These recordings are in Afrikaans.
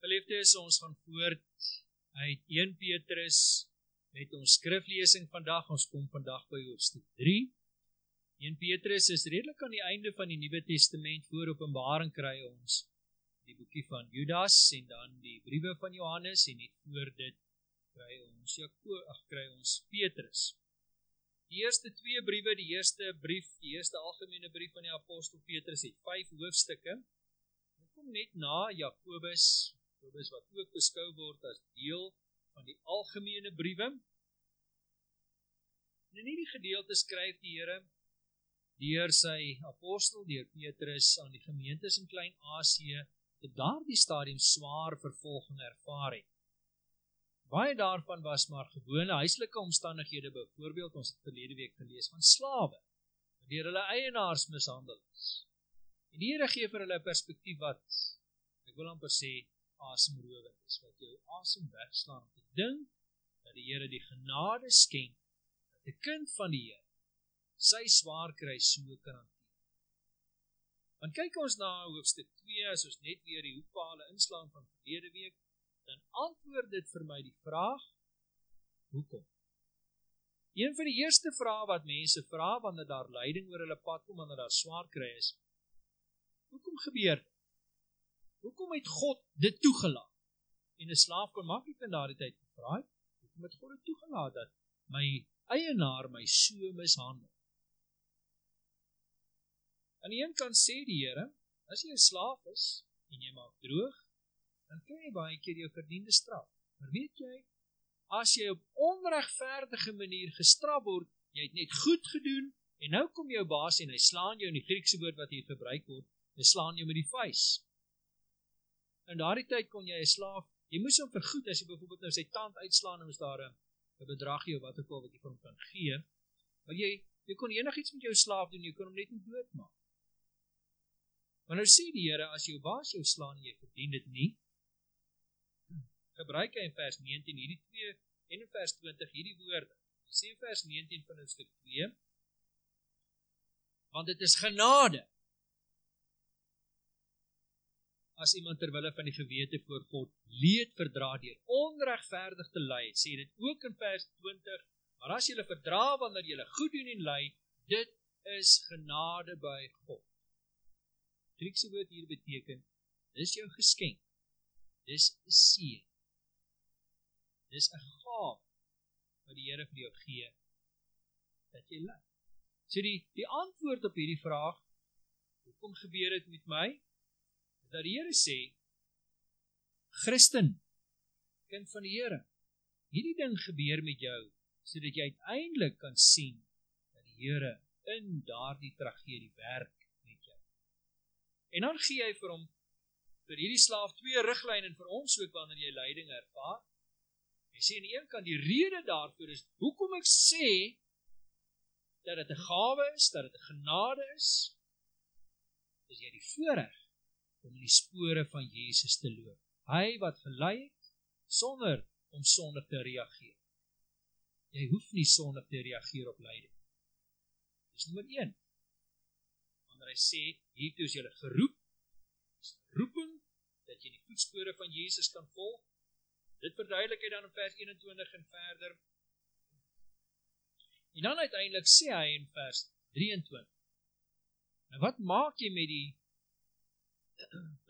Geliefdes, ons gaan voort uit 1 Petrus met ons skriflesing vandag. Ons kom vandag by hoofstuk 3. 1 Petrus is redelik aan die einde van die Nuwe Testament voor Openbaring kry ons die boekie van Judas en dan die briewe van Johannes en net voor dit kry ons Jakob, ag kry ons Petrus. Die eerste twee briewe, die eerste brief, die eerste algemene brief van die apostel Petrus het 5 hoofstukke. Dit kom net na Jakobus Jakobus wat ook beskou word as deel van die algemene briewe. En in hierdie gedeelte skryf die Here deur sy apostel deur Petrus aan die gemeentes in Klein-Asië wat daardie stadium swaar vervolging ervaar het. Baie daarvan was maar gewone huislike omstandighede, byvoorbeeld ons het verlede week gelees van slawe wat deur hulle eienaars mishandel is. En die Here gee vir hulle 'n perspektief wat ek wil amper sê asemrowend is wat jou asem wegslaan om te dink dat die Here die genade skenk dat 'n kind van die Here sy swaar kry so kan hanteer. Want kyk ons na hoofstuk 2 as ons net weer die hoepale inslaan van verlede week, dan antwoord dit vir my die vraag hoekom? Een van die eerste vrae wat mense vra wanneer daar lyding oor hulle pad kom wanneer daar swaar kry is, hoekom gebeur dit? Hoekom het God dit toegelaat? En 'n slaaf kon maklik in daardie tyd vra, hoekom het God dit toegelaat dat my eienaar my so mishandel? Aan die een kant sê die Here, as jy 'n slaaf is en jy maak droog, dan kry jy baie keer jou verdiende straf. Maar weet jy, as jy op onregverdige manier gestraf word, jy het net goed gedoen en nou kom jou baas en hy slaan jou in die Griekse woord wat hier gebruik word, hy slaan jou met die vuis. In daardie tyd kon jy 'n slaaf, jy moes hom vergoed as jy byvoorbeeld nou sy tand uitslaan en is daar 'n bedragie of wat ook al wat jy vir hom kan gee. Maar jy jy kon enigiets met jou slaaf doen, jy kon hom net nie doodmaak. Maar nou sê die Here as jou baas jou slaan en jy verdien dit nie, gebruik hy in vers 19 hierdie twee en in vers 20 hierdie woorde. Hy sê in vers 19 van hoofstuk 2 want dit is genade as iemand ter wille van die gewete voor God leed verdra deur onregverdig te ly, sê dit ook in vers 20, maar as jy verdra wanneer jy goed doen en ly, dit is genade by God. Griekse woord hier beteken dis jou geskenk. Dis 'n seën. Dis 'n gawe wat die Here vir jou gee dat jy ly. So die die antwoord op hierdie vraag, hoekom gebeur dit met my? Dat die Here sê Christen kind van die Here hierdie ding gebeur met jou sodat jy uiteindelik kan sien dat die Here in daardie tragedie werk met jou. En dan gee hy vir hom vir hierdie slaaf twee riglyne vir ons ook wanneer jy lyding ervaar. Hy sê aan die een kant die rede daarvoor is hoekom ek sê dat dit 'n gawe is, dat dit 'n genade is. Dis jy die voorreg om die spore van Jesus te loop. Hy wat gelei het sonder om sondig te reageer. Jy hoef nie sondig te reageer op lyding. Dis nommer 1. Wanneer hy sê hiertoe is jy geroep, is roeping dat jy die voetspore van Jesus kan volg. Dit verduidelik hy dan in vers 21 en verder. En dan uiteindelik sê hy in vers 23. Nou wat maak jy met die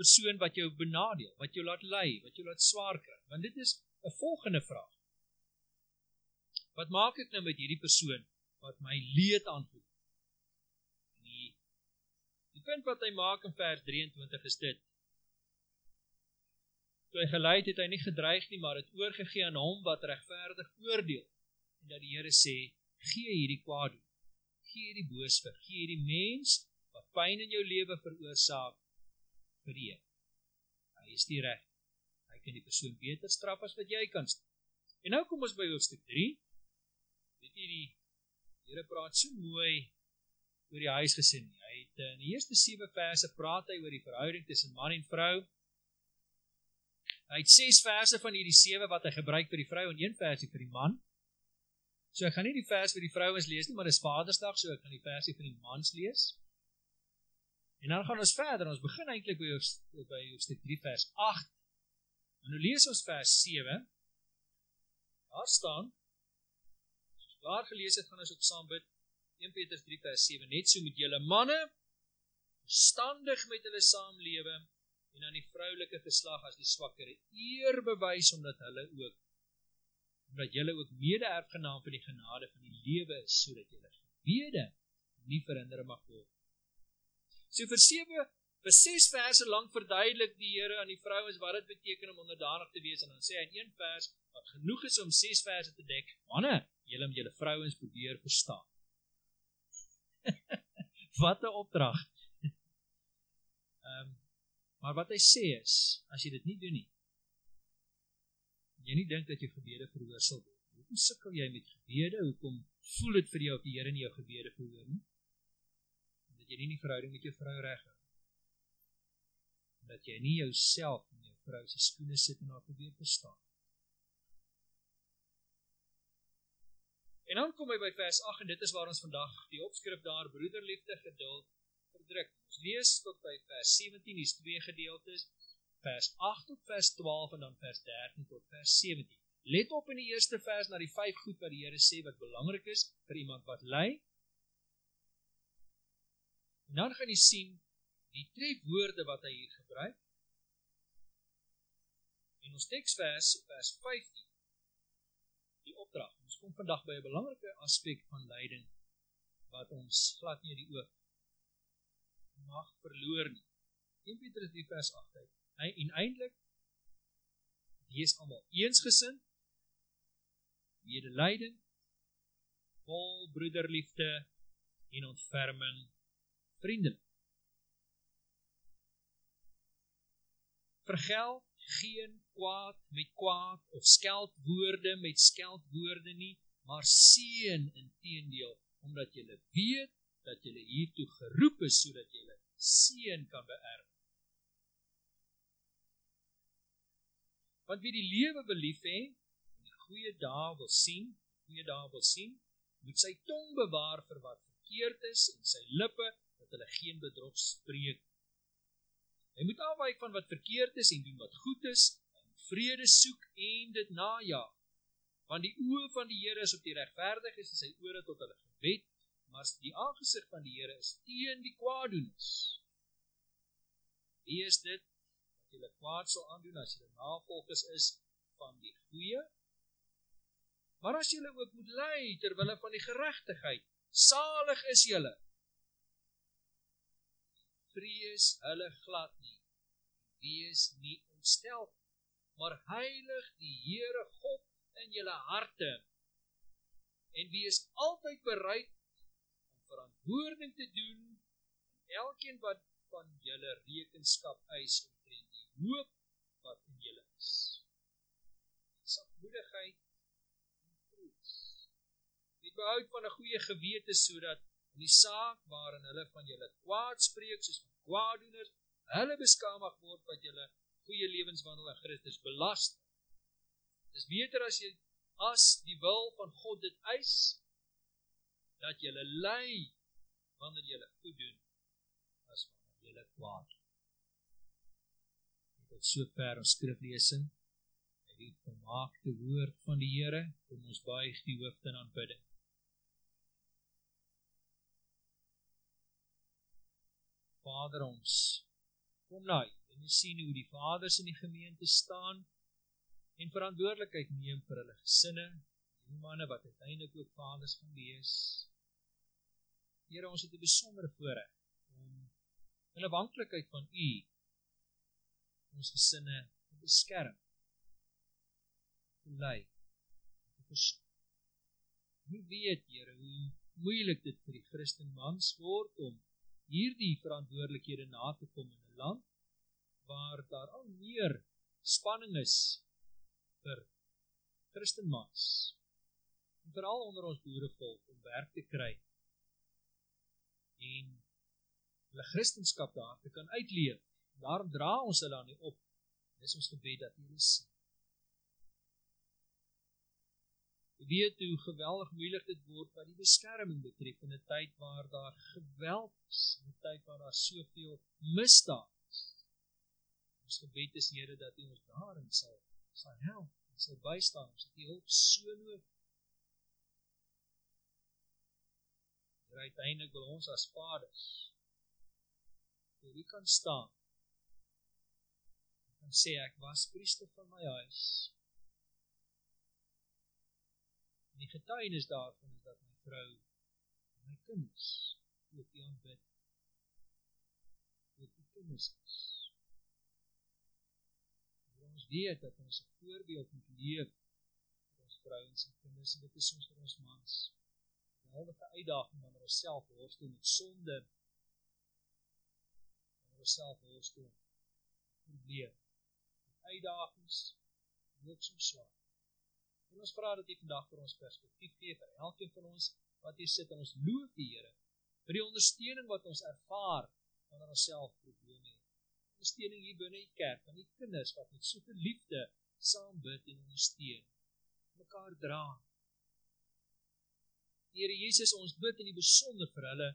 persoon wat jou benadeel, wat jou laat ly, wat jou laat swaar kry. Want dit is 'n volgende vraag. Wat maak ek nou met hierdie persoon wat my leed aandoen? Die die punt wat hy maak in vers 23 is dit. Toe hy gelei het, hy nie gedreig nie, maar het oorgegee aan hom wat regverdig oordeel. En dat die Here sê, gee hierdie kwaad doen. Gee hierdie boos vir, gee hierdie mens wat pyn in jou lewe veroorsaak verreë. Hy is die reg. Hy kan die persoon beter straf as wat jy kan. En nou kom ons by hoofstuk 3. Weet jy die Here praat so mooi oor die huisgesin. Hy het in die eerste 7 verse praat hy oor die verhouding tussen man en vrou. Hy het 6 verse van hierdie 7 wat hy gebruik vir die vrou en 1 versie vir die man. So ek gaan nie die vers vir die vrouens lees nie, maar dis Vadersdag, so ek gaan die versie vir die mans lees. En dan gaan ons verder. Ons begin eintlik by by hoofstuk 3 vers 8. En nou lees ons vers 7. Daar staan Daar gelees het gaan ons op saam bid 1 Petrus 3 vers 7 net so met julle manne verstandig met hulle saamlewe en aan die vroulike geslag as die swakker eer bewys omdat hulle ook omdat julle ook mede-erfgenaam van die genade van die lewe is sodat julle gebede nie verhinder mag word. So vir 7 vir 6 verse lank verduidelik die Here aan die vrouens wat dit beteken om onderdanig te wees en dan sê hy in een vers wat genoeg is om 6 verse te dek. Manne, julle moet julle vrouens probeer verstaan. wat 'n opdrag. Ehm um, maar wat hy sê is, as jy dit nie doen nie, jy nie dink dat jou gebede verhoor sal word. Hoekom sukkel jy met gebede? Hoekom voel dit vir jou of die Here nie jou gebede verhoor nie? Omdat jy nie 'n verhouding met jou vrou reg het. Dat jy nie jouself in jou vrou se skoene sit en haar probeer verstaan. En dan kom hy by vers 8 en dit is waar ons vandag die opskrif daar broederliefde geduld verdruk. Ons lees tot by vers 17, hier's twee gedeeltes. Vers 8 tot vers 12 en dan vers 13 tot vers 17. Let op in die eerste vers na die vyf goed wat die Here sê wat belangrik is vir iemand wat ly. En dan gaan jy sien die trefwoorde wat hy hier gebruik. En ons teksvers vers 15 die opdrag. Ons kom vandag by 'n belangrike aspek van lyding wat ons glad nie die oog mag verloor nie. 1 Petrus 3 vers 8. Hy en eintlik wees almal eensgesind, medelyding, vol broederliefde en ontferming, vriendelik. Vergeld geen kwaad met kwaad of skeldwoorde met skeldwoorde nie, maar seën inteendeel, omdat jy weet dat jy hiertoe geroep is sodat jy seën kan beerf. Want wie die lewe belief hê, die goeie dae wil sien, goeie dae wil sien, moet sy tong bewaar vir wat verkeerd is en sy lippe dat hulle geen bedrog spreek Hy moet afwyk van wat verkeerd is en doen wat goed is, en vrede soek en dit najag. Want die oë van die Here is op die regverdiges en sy ore tot hulle gebed, maar die aangesig van die Here is teen die kwaadoeners. Wie is dit wat julle kwaad sal aandoen as julle navolgers is van die goeie? Maar as julle ook moet ly ter wille van die geregtigheid, salig is julle vrees hulle glad nie. Wees nie ontstel, maar heilig die Here God in julle harte. En wees altyd bereid om verantwoording te doen aan elkeen wat van julle rekenskap eis omtrent die hoop wat in julle is. Sagmoedigheid en troos. Dit behou van 'n goeie gewete sodat in die saak waarin hulle van julle kwaad spreek soos van kwaaddoeners, hulle beskaamig word wat julle goeie lewenswandel in Christus belas. Dis beter as jy as die wil van God dit eis dat julle ly wanneer julle goed doen as wanneer julle kwaad. Dit is so ver ons skriflesing. Die gemaakte woord van die Here, kom ons buig die hoofde en aanbidding. Vader ons kom nou en jy sien hoe die vaders in die gemeente staan en verantwoordelikheid neem vir hulle gesinne, die manne wat uiteindelik ook vaders gaan wees. Here, ons het 'n besondere voorreg om in afhanklikheid van U ons gesinne te beskerm. te lei. te versorg. Wie weet, Here, hoe moeilik dit vir die Christen mans word om hierdie verantwoordelikhede na te kom in 'n land waar daar al meer spanning is vir Christenmans en veral onder ons boerevolk om werk te kry en hulle Christendom daar te kan uitleef. Daarom dra ons hulle aan die op. Dis ons gebed dat hulle sien. Weet hoe geweldig moeilik dit word wat die beskerming betref in 'n tyd waar daar geweld is, in 'n tyd waar daar soveel misdaad is. Ons gebed is Here dat U ons daarin sal sal help, sal bystaan, ons het U hulp so nodig. Hier uiteindelik wil ons as vaders vir U kan staan. En sê ek was priester van my huis. En die getuienis daarvan is dat my vrou en my kinders ook U aanbid. Dit is kinders ons weet dat ons 'n voorbeeld moet leef vir ons vrouens en kinders en dit is ons vir ons mans. 'n Geweldige uitdaging wanneer ons self worstel met sonde. Wanneer ons self worstel met probleme. Uitdagings loop so swaar. En ons vra dat U vandag vir ons perspektief gee vir elkeen van ons wat hier sit en ons loof die Here vir die ondersteuning wat ons ervaar wanneer ons self probleme het ondersteuning hier binne die kerk van die kinders wat met soveel liefde saam bid en ondersteun mekaar dra. Here Jesus, ons bid in die besonder vir hulle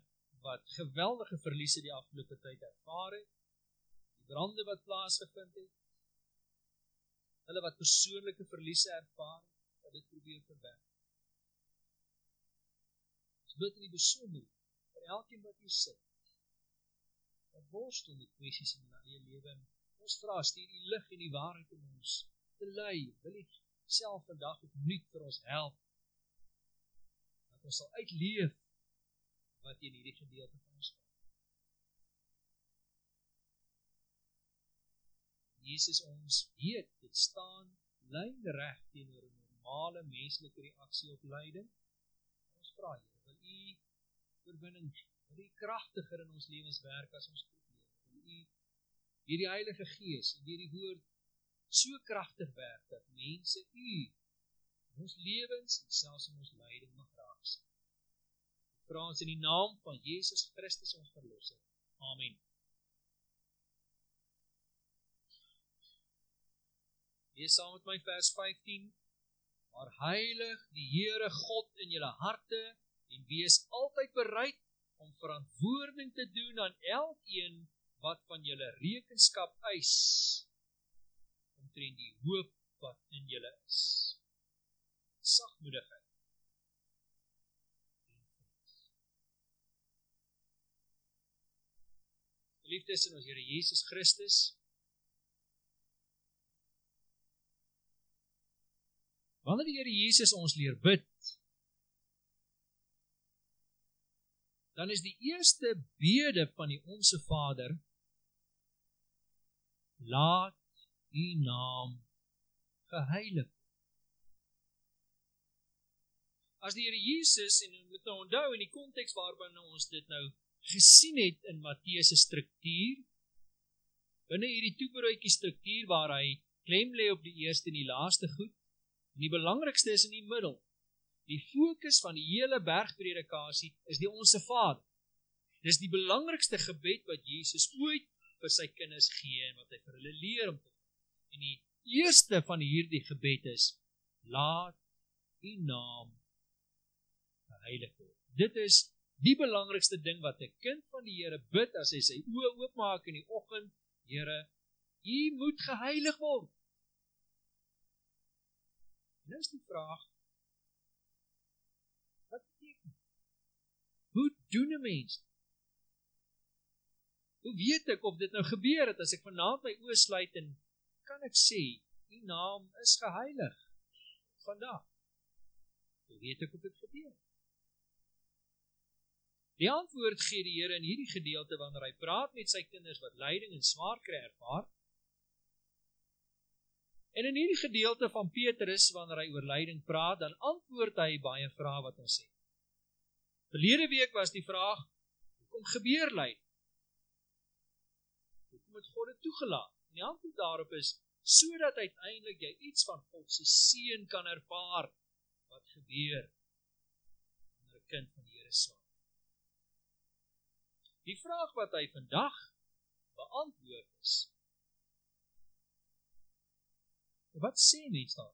wat geweldige verliese die afgelope tyd ervaar het. Die brande wat plaasgevind het. Hulle wat persoonlike verliese ervaar het, wat dit probeer verwerk. Ons bid in die besonder vir elkeen wat hier sit wat worstel met kwessies in hulle eie lewe. Ons vra stuur u lig en die waarheid in ons te lei. Wil u self vandag opnuut vir ons help dat ons sal uitleef wat in hierdie gedeelte van ons staan. Jesus ons weet dit staan lynreg teenoor 'n normale menslike reaksie op lyding. Ons vra Here, wil u oorwinning gee? dat U kragtiger in ons lewens werk as ons probeer. Dat U deur die Heilige Gees en deur die woord so kragtig werk dat mense U in ons lewens en selfs in ons lyding mag raak sien. Vra ons in die naam van Jesus Christus ons verlosser. Amen. Lees saam met my vers 15. Maar heilig die Here God in julle harte en wees altyd bereid om verantwoording te doen aan elkeen wat van julle rekenskap eis omtrent die hoop wat in julle is. Sagmoedigheid. Liefdes in ons Here Jesus Christus. Wanneer die Here Jesus ons leer bid, dan is die eerste bede van die onsse Vader laat u naam geheilig As die Here Jesus en moet nou onthou in die konteks waarbinne ons dit nou gesien het in Matteus se struktuur binne hierdie toebroodjie struktuur waar hy klem lê op die eerste en die laaste goed en die belangrikste is in die middel Die fokus van die hele bergpredikasie is die onsse Vader. Dis die belangrikste gebed wat Jesus ooit vir sy kinders gee en wat hy vir hulle leer om te doen. En die eerste van hierdie gebed is: Laat U naam geheilig word. Dit is die belangrikste ding wat 'n kind van die Here bid as hy sy oë oopmaak in die oggend. Here, U moet geheilig word. Nou is die vraag: Hoe doen 'n mens? Hoe weet ek of dit nou gebeur het as ek vanaand my oë sluit en kan ek sê u naam is geheilig vandag? Hoe weet ek of dit gebeur? Die antwoord gee die Here in hierdie gedeelte wanneer hy praat met sy kinders wat lyding en swaar kry ervaar. En in hierdie gedeelte van Petrus wanneer hy oor lyding praat, dan antwoord hy baie vrae wat ons het. Verlede week was die vraag: Hoekom gebeur lyding? Hoekom het God dit toegelaat? En die antwoord daarop is sodat uiteindelik jy iets van God se seën kan ervaar wat gebeur wanneer 'n kind van die Here swaar. Die vraag wat hy vandag beantwoord is: Wat sê mense daar?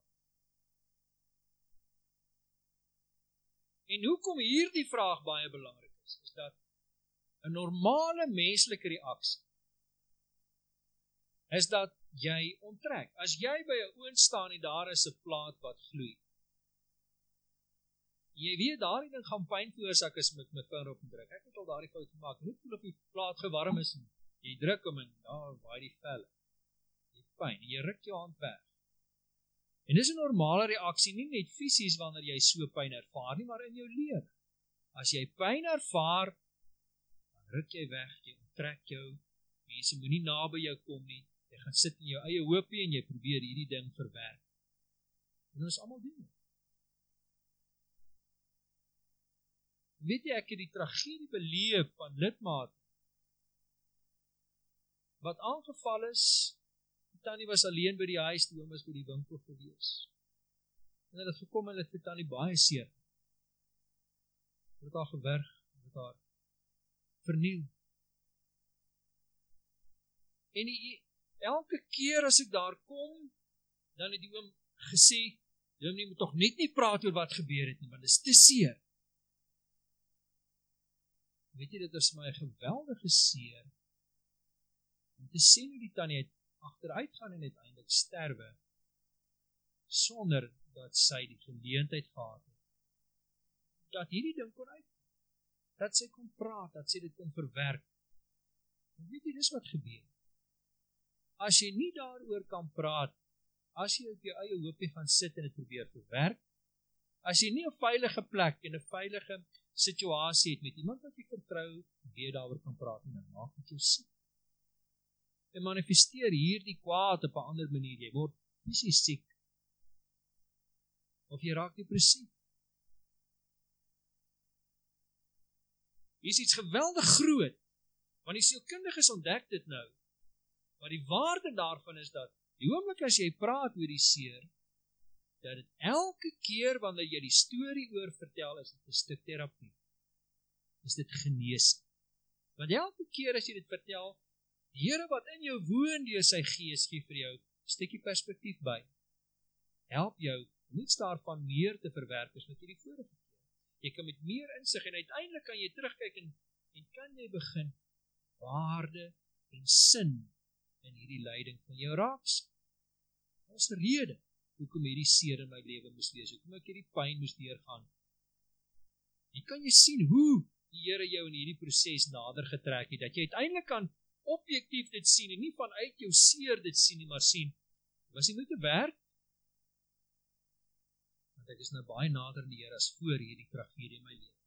En hoekom hierdie vraag baie belangrik is, is dat 'n normale menslike reaksie is dat jy onttrek. As jy by 'n oond staan en daar is 'n plaat wat gloei. Jy weet daardie ding gaan pyn veroorsaak as met my vinger op druk. Ek het al daardie fout gemaak. Net voel of die plaat gewarm is. Jy druk hom en ja, baie die vel. Jy pyn. Jy ruk jou hand weg. En dis 'n normale reaksie nie net fisies wanneer jy so pyn ervaar nie, maar in jou lewe. As jy pyn ervaar, dan ruk jy weg, jy onttrek jou. Mense moenie naby jou kom nie. Jy gaan sit in jou eie hoopie en jy probeer hierdie ding verwerk. En ons almal doen dit. Weet jy ek het die tragedie beleef van lidmaat wat aangeval is Tannie was alleen by die huis, die oom was by die winkel gewees. En hulle het gekom en hulle het vir Tannie baie seer. Hulle het haar gewurg, hulle het haar verniel. En die, elke keer as ek daar kom, dan het die oom gesê, "Jy moet tog net nie praat oor wat gebeur het nie, want dit is te seer." Weet jy dit is my geweldige seer om te sien hoe die tannie het agteruit gaan en uiteindelik sterwe sonder dat sy die geleentheid gehad het dat hierdie ding kon uit dat sy kon praat dat sy dit kon verwerk. En weet jy dis wat gebeur. As jy nie daaroor kan praat as jy op jou eie hoopie gaan sit en dit probeer verwerk as jy nie 'n veilige plek en 'n veilige situasie het met iemand wat jy vertrou wie daaroor kan praat en dan maak dit jou siek en manifesteer hierdie kwaad op 'n ander manier. Jy word fisies siek. Of jy raak depressief. Hier is iets geweldig groot. Want die sielkundiges ontdek dit nou. Maar die waarde daarvan is dat die oomblik as jy praat oor die seer, dat dit elke keer wanneer jy die storie oor vertel is dit 'n stuk terapie. Is dit genesing? Want elke keer as jy dit vertel, Die Here wat in jou woon deur sy gees gee vir jou 'n stukkie perspektief by. Help jou iets daarvan meer te verwerk as wat jy die vorige keer. Jy kan met meer insig en uiteindelik kan jy terugkyk en en kan jy begin waarde en sin in hierdie lyding van jou raaks. 'n rede hoekom hierdie seer in my lewe moes wees, hoekom ek hierdie pyn moes deurgaan. Jy kan jy sien hoe die Here jou in hierdie proses nader getrek het dat jy uiteindelik kan objektief dit sien en nie vanuit jou seer dit sien nie, maar sien was dit moeite werd? Want ek is nou baie nader aan die Here as voor hierdie tragedie in my lewe.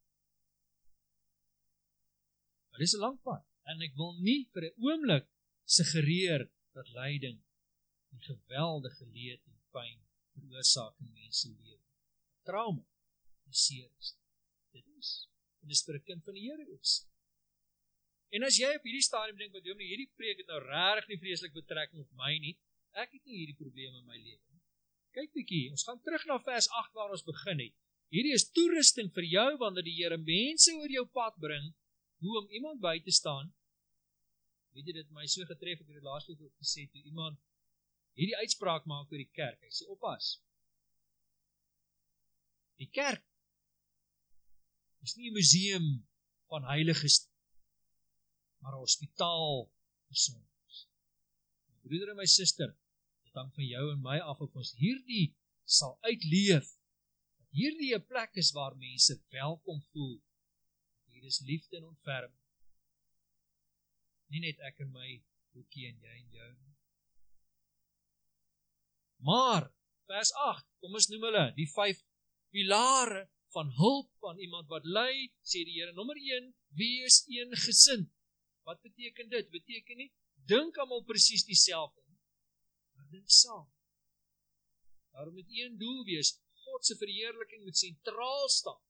Maar dis 'n lang pad en ek wil nie vir 'n oomblik suggereer dat lyding die geweldige leed en pyn veroorsaak in mense lewe. Trauma, die seer is. Dit is. En dis vir 'n kind van die Here ook. En as jy op hierdie stadium dink wat Dominee hierdie preek het nou regtig nie vreeslik betrekking op my nie, ek het nie hierdie probleme in my lewe nie. Kyk bietjie, ons gaan terug na vers 8 waar ons begin het. Hierdie is toerusting vir jou wanneer die Here mense oor jou pad bring, hoe om iemand by te staan. Weet jy dit my so getref het dit laasweek ook gesê toe iemand hierdie uitspraak maak oor die kerk. Hy sê oppas. Die kerk is nie 'n museum van heiliges maar 'n hospitaal vir sondes. My broeder en my suster, dit hang van jou en my af of ons hierdie sal uitleef. Dat hierdie 'n plek is waar mense welkom voel. Hier is liefde en ontferming. Nie net ek en my hoekie en jy en jou. Maar vers 8, kom ons noem hulle, die vyf pilare van hulp aan iemand wat ly, sê die Here nommer 1, wees een gesind. Wat beteken dit? Beteken nie dink almal presies dieselfde nie. Maar dink saam. Daar moet een doel wees. God se verheerliking moet sentraal staan.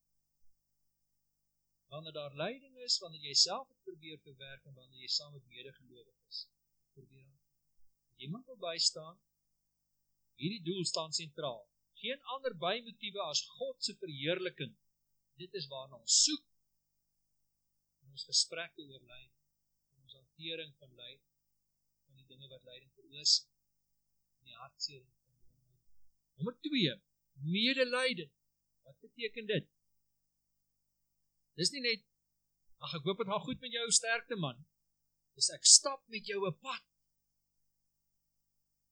Wanneer daar lyding is, wanneer jy self het probeer verwerk en wanneer jy saam met medegelowiges probeer iemand wil bystaan, hierdie doel staan sentraal. Geen ander bymotiewe as God se verheerliking. Dit is waarna ons soek in ons gesprekke oor lyding hantering van lyding van die dinge wat lyding veroorsaak in die hartseer van die lyding. Nommer 2, medelyding. Wat beteken dit? Dis nie net ag ek hoop dit gaan goed met jou sterkte man. Dis ek stap met jou 'n pad.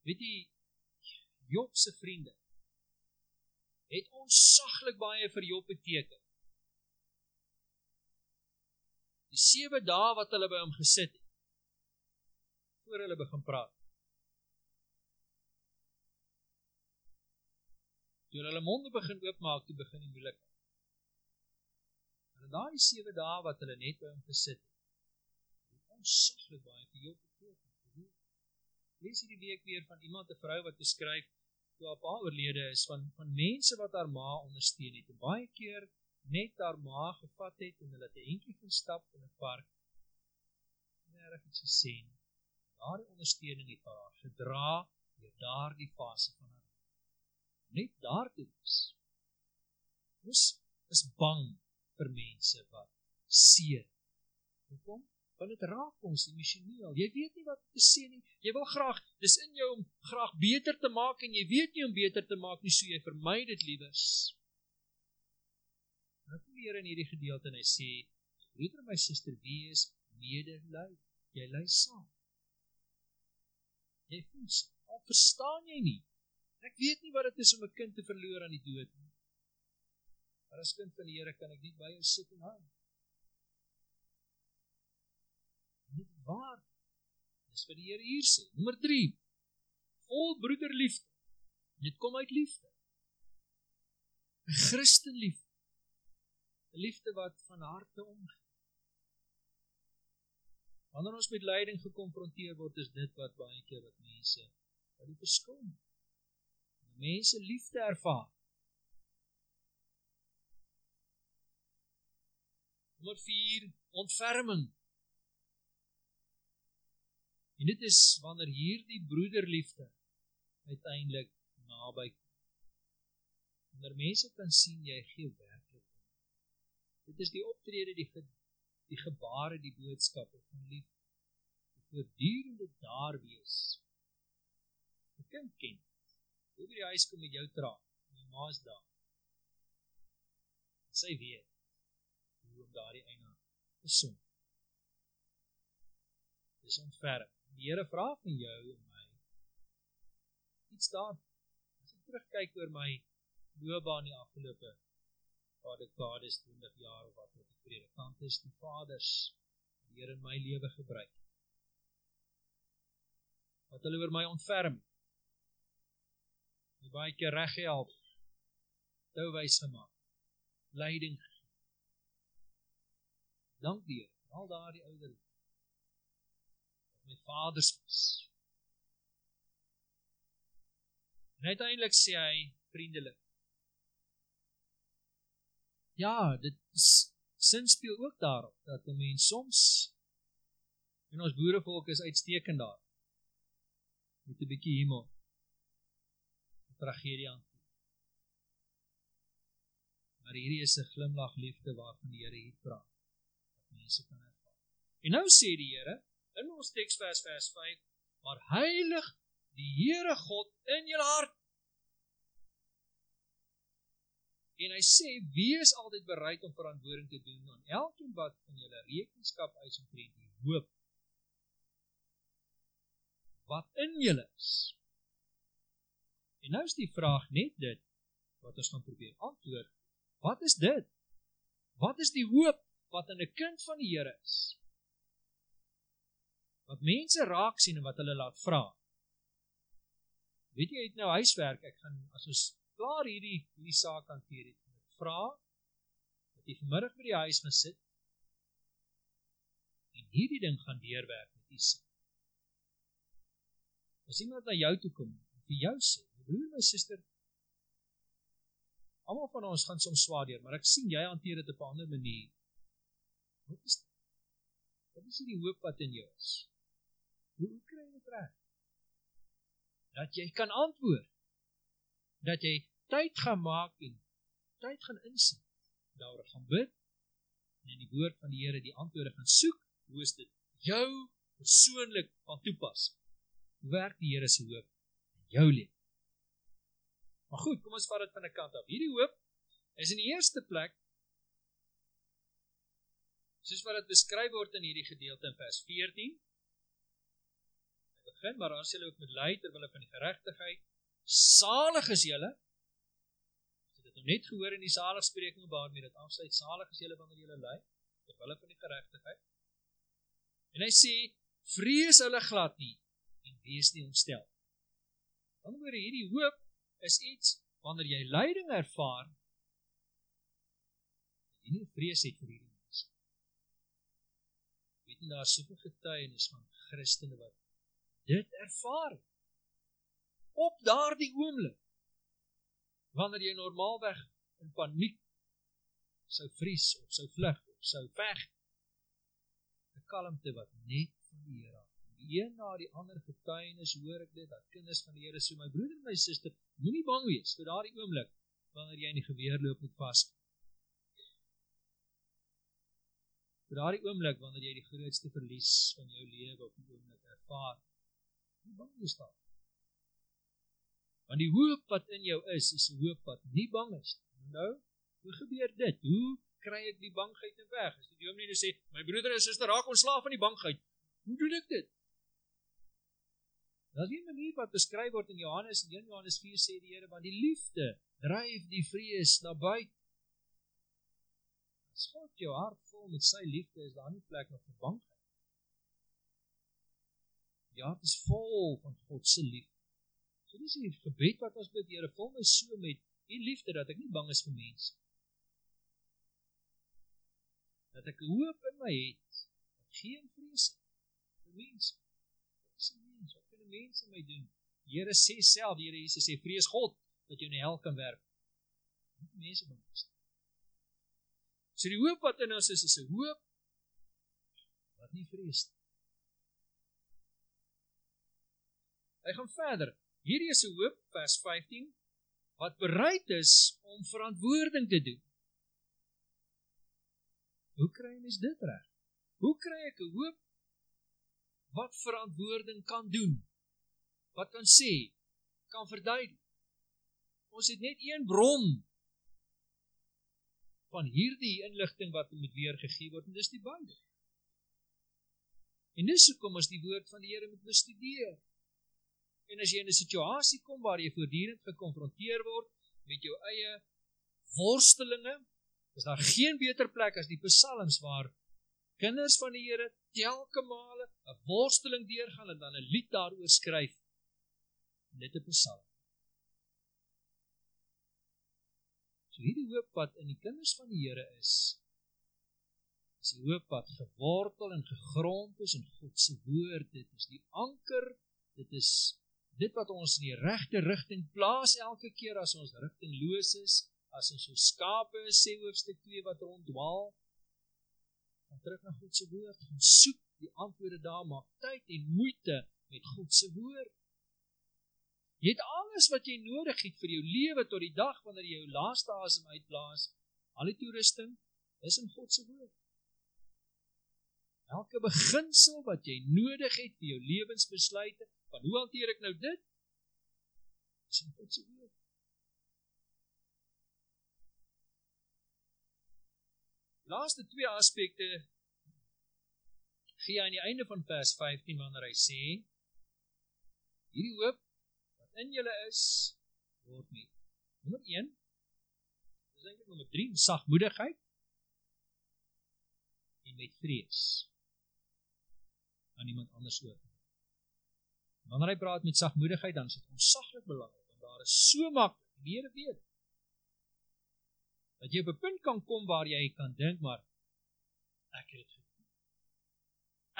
Weet jy Job se vriende het onsaglik baie vir Job beteken. Die 7 dae wat hulle by hom gesit het voor hulle begin praat. Toe hulle monde begin oopmaak, toe begin die moeilikheid. En daai 7 dae wat hulle net by hom gesit het, het onsaglik baie vir Job beteken. Lees hierdie week weer van iemand 'n vrou wat beskryf toe haar pa oorlede is van van mense wat haar ma ondersteun het. En baie keer net haar ma gevat het en hulle het 'n entjie gaan stap in 'n park. Regtig iets gesien. Daardie ondersteuning het haar gedra deur daardie fase van haar net daartoe is. Ons is bang vir mense wat seer. Hoekom? want dit raak ons emosioneel. Jy weet nie wat om te sê nie. Jy wil graag, dis in jou om graag beter te maak en jy weet nie om beter te maak nie, so jy vermy dit liewers. Nou kom hier in hierdie gedeelte en hy sê, "Broeder en my suster, wees medely. Jy ly saam." Jy voel. Al verstaan jy nie. Ek weet nie wat dit is om 'n kind te verloor aan die dood nie. Maar as kind van die Here kan ek nie by jou sit en hou nie waar. Dis vir die Here hier sê. Nommer 3. Vol broederliefde. Dit kom uit liefde. 'n Christenliefde. 'n Liefde wat van harte omgee. Wanneer ons met lyding gekonfronteer word, is dit wat baie keer wat mense wat die verskil maak. Mense liefde ervaar. Nommer 4, ontferming. En dit is wanneer hierdie broederliefde uiteindelik naby kom. Wanneer mense kan sien jy gee werklik. Dit is die optrede, die ge, die gebare, die boodskappe van liefde. Die voortdurende daar wees. Die kind ken. Jy by die huis kom met jou dra. My ma is daar. Sy weet hoe om daardie eina te sien. Dis ontferm. Die Here vra van jou en my iets daar. As ek terugkyk oor my loopbaan die afgelope paar dekades, 20 jaar of wat wat ek predikant is, die vaders die Here in my lewe gebruik. Wat hulle oor my ontferm. My baie keer reg gehelp. Tou wys gemaak. Leiding gegee. Dank die Here. Al daardie ouderlinge my vaders was. En uiteindelik sê hy vriendelik. Ja, dit sin speel ook daarop dat 'n mens soms en ons boerevolk is uitstekend daar. Met 'n bietjie humor. Tragedie aan. Maar hierdie is 'n glimlag liefde waarvan die Here hier praat. Dat mense kan ervaar. En nou sê die Here, in ons teksvers vers 5, maar heilig die Here God in jou hart. En hy sê wees altyd bereid om verantwoording te doen aan elkeen wat van julle rekenskap eis omtrent die hoop wat in julle is. En nou is die vraag net dit wat ons gaan probeer antwoord. Wat is dit? Wat is die hoop wat in 'n kind van die Here is? wat mense raak sien en wat hulle laat vra. Weet jy, het nou huiswerk, ek gaan as ons klaar hierdie hierdie saak hanteer het, vra dat jy vanmiddag by die huis gaan sit en hierdie ding gaan deurwerk met u sin. As iemand na jou toe kom en vir jou sê, broer my suster, almal van ons gaan soms swaar deur, maar ek sien jy hanteer dit op 'n ander manier. Wat is dit? Wat is die hoop wat in jou is? Hoe kry jy dit reg? Dat jy kan antwoord. Dat jy tyd gaan maak en tyd gaan insit. Daaroor gaan bid en in die woord van die Here die antwoorde gaan soek. Hoe is dit jou persoonlik van toepassing? Hoe werk die Here se hoop in jou lewe? Maar goed, kom ons vat dit van 'n kant af. Hierdie hoop is in die eerste plek soos wat dit beskryf word in hierdie gedeelte in vers 14 begin, maar as julle ook met ly ter wille van die geregtigheid, salig is julle. Jy dit nou net gehoor in die saligsprekinge waarmee dit afsluit, salig is julle wanneer julle ly ter wille van die geregtigheid. En hy sê, vrees hulle glad nie en wees nie ontstel. Dan word hierdie hoop is iets wanneer jy lyding ervaar, jy nie vrees het vir hierdie mense. Weet nie daar soveel getuienis van Christene wat dit ervaar op daardie oomblik wanneer jy normaalweg in paniek sou vries of sou vlug of sou veg 'n kalmte wat net van die Here die een na die ander getuienis hoor ek dit dat kinders van die Here so my broer en my suster moenie bang wees vir daardie oomblik wanneer jy in die geweer loop met vas vir daardie oomblik wanneer jy die grootste verlies van jou lewe op die oomblik ervaar Nie bang wees daar. Want die hoop wat in jou is, is 'n hoop wat nie bang is nie. Nou, hoe gebeur dit? Hoe kry ek die bangheid in weg? As die dominee nou sê, "My broeder en suster raak ontslaaf van die bangheid." Hoe doen ek dit? Daar's 'n manier wat beskryf word in Johannes 1 Johannes 4 sê die Here, "Want die liefde dryf die vrees na buite." As God jou hart vol met sy liefde is, daar nie plek nog vir bangheid. Ja, dit is vol van God se liefde. So dis die gebed wat ons bid, Here, vul my so met U liefde dat ek nie bang is vir mense. Dat ek hoop in my het, geen vrees vir mense. Wat is 'n mens? Wat kan 'n mens aan my doen? Die Here sê self, die Here Jesus sê, vrees God dat jy in die hel kan werk. Nie mense bang is. So die hoop wat in ons is, is 'n hoop wat nie vrees nie. Hy gaan verder. Hierdie is 'n hoop vers 15 wat bereid is om verantwoording te doen. Hoe kry mens dit reg? Hoe kry ek 'n hoop wat verantwoording kan doen? Wat kan sê? Kan verduidelik. Ons het net een bron van hierdie inligting wat moet weer gegee word en dis die Bybel. En dis hoekom ons die woord van die Here moet bestudeer. En as jy in 'n situasie kom waar jy voortdurend gekonfronteer word met jou eie worstelinge, is daar geen beter plek as die psalms waar kinders van die Here telke male 'n worsteling deurgaan en dan 'n lied daaroor skryf. Dit 'n psalm. So hierdie hoop wat in die kinders van die Here is, is 'n hoop wat gewortel en gegrond is in God se woord. Dit is die anker. Dit is dit wat ons in die regte rigting plaas elke keer as ons rigtingloos is, as ons so skape is, sê hoofstuk 2 wat ronddwaal. Dan terug na God se woord, ons soek die antwoorde daar, maak tyd en moeite met God se woord. Jy het alles wat jy nodig het vir jou lewe tot die dag wanneer jy jou laaste asem uitblaas. Al die toerusting is in God se woord. Elke beginsel wat jy nodig het vir jou lewensbesluite, van hoe hanteer ek nou dit? Dis in God se woord. Laaste twee aspekte gee hy aan die einde van vers 15 wanneer hy sê hierdie hoop wat in julle is word met nommer 1 dis eintlik nommer 3 sagmoedigheid en met vrees aan iemand anders oor. Wanneer hy praat met sagmoedigheid, dan is dit onsaglik belangrik want daar is so maklik, die Here weet. Dat jy op 'n punt kan kom waar jy kan dink maar ek het dit gedoen.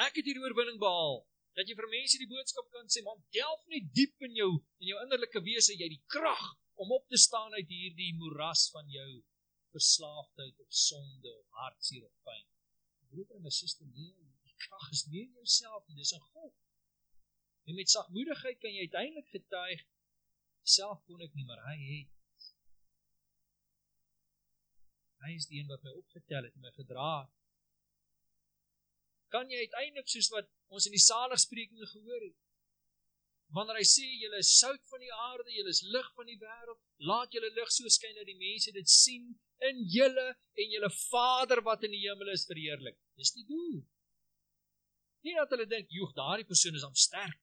Ek het hierdie oorwinning behaal. Dat jy vir mense die boodskap kan sê, man, delf net diep in jou in jou innerlike wese jy die krag om op te staan uit hierdie moeras van jou verslaafdheid of sonde of hartseer of pyn. Broer en suster, nee, die krag is nie in jouself nie, dis in God. En met sagmoedigheid kan jy uiteindelik getuig self kon ek nie, maar hy het. Hy is die een wat my opgetel het en my gedra. Kan jy uiteindelik soos wat ons in die saligsprekinge gehoor het, wanneer hy sê julle is sout van die aarde, julle is lig van die wêreld, laat julle lig so skyn dat die mense dit sien in julle en julle Vader wat in die hemel is verheerlik. Dis die doel. Nie dat hulle dink, "Joeg, daardie persoon is am sterk."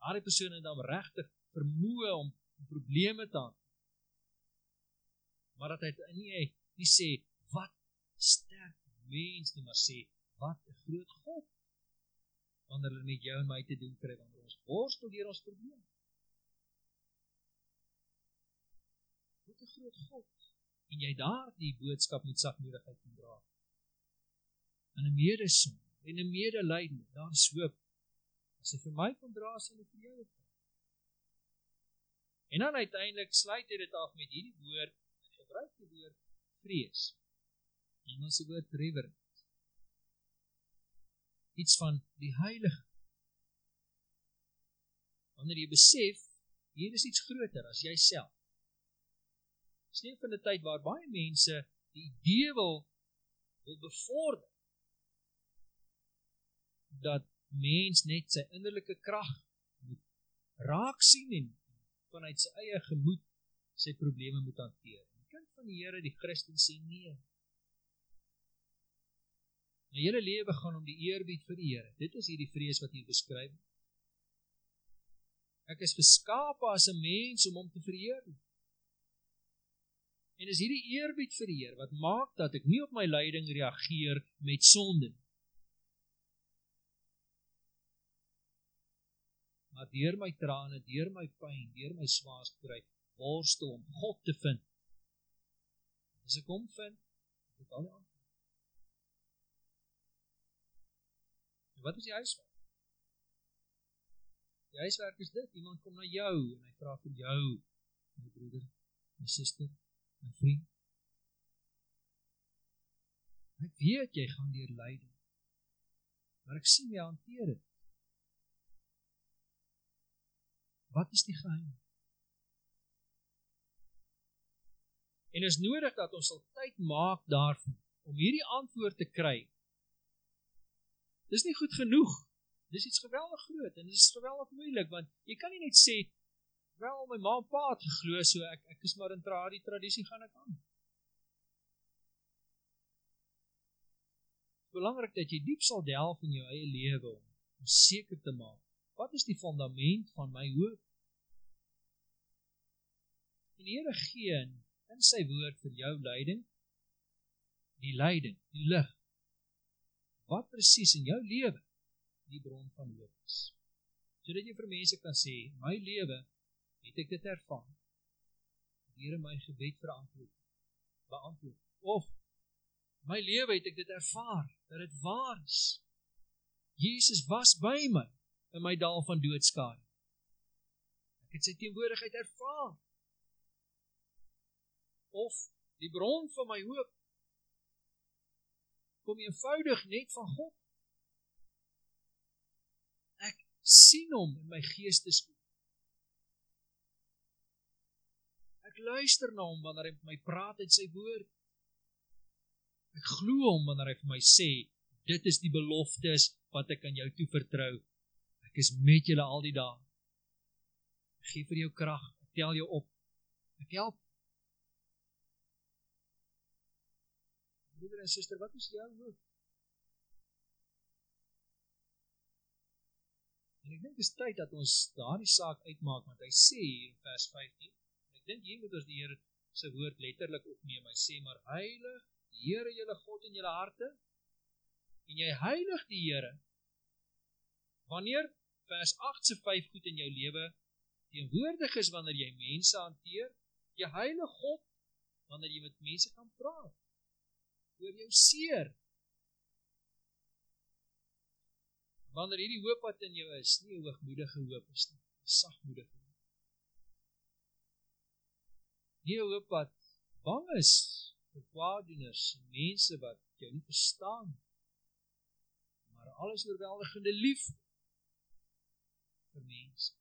Daardie persoon het dan regtig vermoë om probleme te hanteer. Maar dat hy nie nie sê wat sterk mens nie, maar sê wat groot God. Wanneer hulle met jou en my te doen kry wanneer ons worstel deur ons probleme. Wat 'n groot God. En jy daardie boodskap met sagmoedigheid kan dra. In 'n medesin en 'n medelyding, daar is hoop. As jy vir my kon dra, sal ek vir jou ook. En dan uiteindelik sluit hy dit af met hierdie woord, gebruik die woord vrees. Engelse woord reverence. Iets van die heilige. Wanneer jy besef hier is iets groter as jouself. Sien van 'n tyd waar baie mense die idee wil bevorder dat mens net sy innerlike krag moet raak sien en vanuit sy eie gemoed sy probleme moet hanteer. Die kind van die Here, die Christen sê nee. My hele lewe gaan om die eerbied vir die Here. Dit is hierdie vrees wat hier beskryf. Ek is geskape as 'n mens om hom te vereer. En is hierdie eerbied vir die Here wat maak dat ek nie op my lyding reageer met sonde nie. Maar deur my trane, deur my pyn, deur my swaar kry, worstel om God te vind. As ek hom vind, het al die antwoord. Wat is die huiswerk? Die huiswerk is dit, iemand kom na jou en hy vra vir jou, my broeder, my suster, my vriend. Ek weet jy gaan deur lyding. Maar ek sien jy hanteer dit. Wat is die geheim? En is nodig dat ons sal tyd maak daarvoor om hierdie antwoord te kry. Dis nie goed genoeg. Dis iets geweldig groot en dit is geweldig moeilik want jy kan nie net sê wel my ma en pa het geglo so ek ek is maar in tradisie tradisie gaan ek aan. Belangrik dat jy diep sal delf in jou eie lewe om seker te maak wat is die fundament van my hoop? En die Here gee in, in sy woord vir jou leiding die leiding, die lig. Wat presies in jou lewe die bron van hoop is. Sodat jy vir mense kan sê, my lewe het ek dit ervaar. Die Here my gebed verantwoord. Beantwoord. Of my lewe het ek dit ervaar dat dit waar is. Jesus was by my in my dal van doodskade. Ek het sy teenwoordigheid ervaar of die bron van my hoop kom eenvoudig net van God. Ek sien hom in my geesteskoop. Ek luister na hom wanneer hy met my praat uit sy woord. Ek glo hom wanneer hy vir my sê, dit is die beloftes wat ek aan jou toevertrou. Ek is met julle al die dae. Ek gee vir jou krag, ek tel jou op. Ek help Broeder en suster, wat is jou hoop? En ek dink dit is tyd dat ons daardie saak uitmaak want hy sê hier in vers 15. En ek dink hier moet ons die Here se woord letterlik opneem. Hy sê maar heilig die Here julle God in julle harte en jy heilig die Here wanneer vers 8 se 5 goed in jou lewe teenwoordig is wanneer jy mense hanteer, jy heilig God wanneer jy met mense kan praat oor jou seer. Wanneer hierdie hoop wat in jou is, nie 'n hoogmoedige hoop is nie, 'n sagmoedige hoop. Nie 'n hoop wat bang is vir kwaadoeners en mense wat jou nie verstaan nie, maar alles oorweldigende liefde vir mense.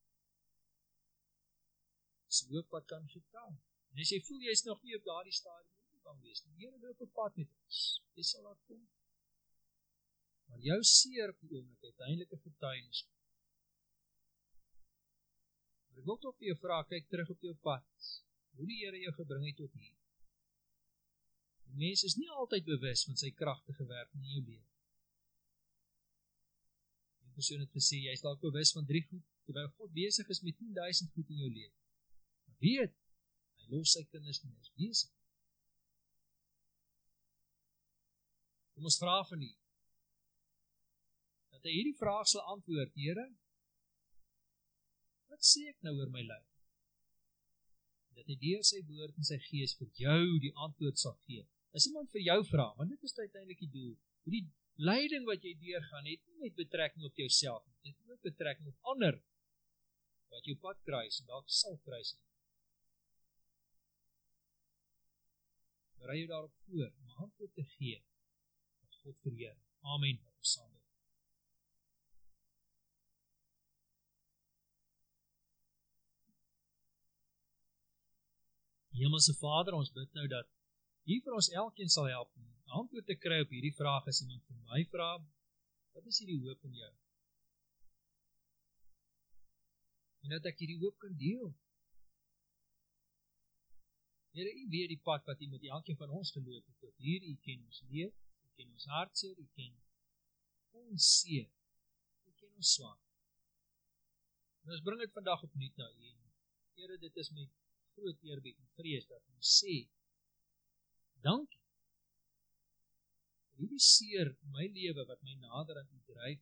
Dis hoop wat kan getaan. En as jy voel jy is nog nie op daardie stadium kan wees. Die Here loop op pad met ons. Jy sal daar kom. Maar jou seer op die oomblik het uiteindelik 'n getuienis. Maar ek wil tog vir jou vra, kyk terug op jou pad. Hoe die Here jou gebring het tot hier. Die mens is nie altyd bewus van sy kragtige werk in jou lewe. Die persoon het gesê jy is dalk bewus van drie goed terwyl God besig is met 10000 goed in jou lewe. Weet, hy los sy kinders nie, hy's besig. Kom ons vra van U dat hy hierdie vraag sal antwoord, Here. Wat sê ek nou oor my lewe? Dat hy deur sy woord en sy gees vir jou die antwoord sal gee. As iemand vir jou vra, want dit is uiteindelik die doel. Hierdie lyding wat jy deurgaan het nie net betrekking op jouself nie, dit ook betrekking op ander wat jou pad kruis en dalk sal kruis. Berei jou daarop voor om antwoord te gee wat God verheer. Amen. Saam Hemelse Vader, ons bid nou dat U vir ons elkeen sal help om antwoord te kry op hierdie vraag as iemand vir my vra, wat is hierdie hoop in jou? En dat ek hierdie hoop kan deel. Here, U weet die pad wat U met elkeen van ons geloop het tot hier. U ken ons leed, Ken ons hartseer, U ken ons seer. U ken ons swak. En ons bring dit vandag opnuut na U. Here, dit is met groot eerbied en vrees dat ons sê dankie hierdie seer in my lewe wat my nader aan U dryf.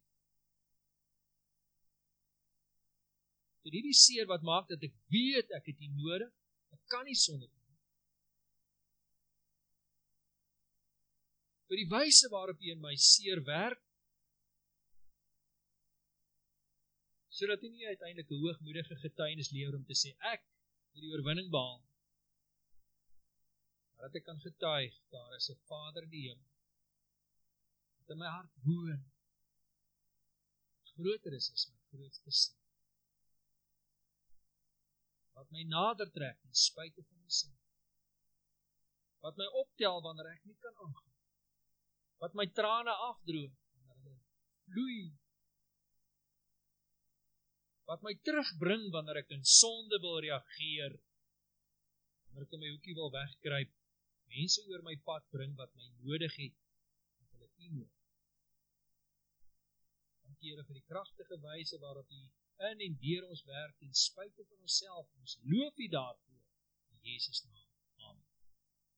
Vir hierdie seer wat maak dat ek weet ek het U nodig. Ek kan nie sonder U Vir die wyse waarop U in my seer werk sodat U nie uiteindelik 'n hoogmoedige getuienis lewer om te sê ek hierdie oorwinning behaal. Maar dat ek kan getuig daar is 'n Vader in die hemel. Wat in my hart woon. Groter is as my grootste sin. Wat my nader trek ten spyte van my sin. Wat my optel wanneer ek nie kan aangaan. Wat my trane afdroog wanneer hulle vloei wat my terugbring wanneer ek in sonde wil reageer. Wanneer ek in my hoekie wil wegkruip, mense oor my pad bring wat my nodig het om hulle te dien. Dankie Here vir die kragtige wyse waarop U in en deur ons werk ten spyte van onsself. Ons loof U daarvoor in Jesus naam.